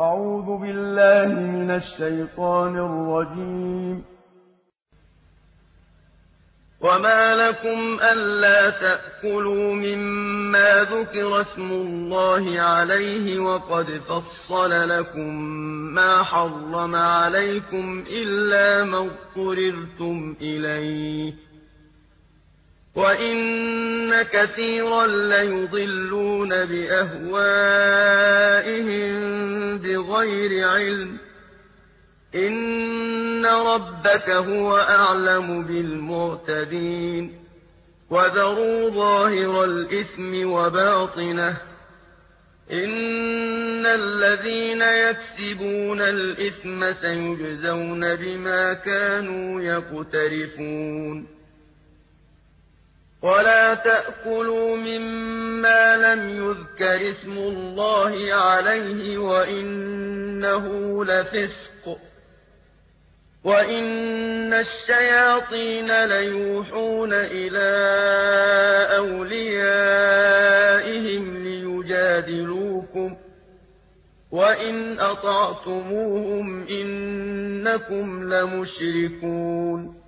أعوذ بالله من الشيطان الرجيم. وما لكم ألا تأكلوا مما ذكر اسم الله عليه وقد فصل لكم ما حرم عليكم إلا ما اضطررتم إليه. وإن كثيرا ليضلون بأهوائهم بغير علم. إن ربك هو أعلم بالمعتدين. وذروا ظاهر الإثم وباطنه. إن الذين يكسبون الإثم سيجزون بما كانوا يقترفون. ولا تأكلوا مما لم يذكر اسم الله عليه وإنه لفسق. وَإِنَّ الشَّيَاطِينَ لَيُوحُونَ إِلَىٰ أَوْلِيَائِهِمْ لِيُجَادِلُوكُمْ ۖ. وَإِنْ أَطَعْتُمُوهُمْ إِنَّكُمْ لَمُشْرِكُونَ.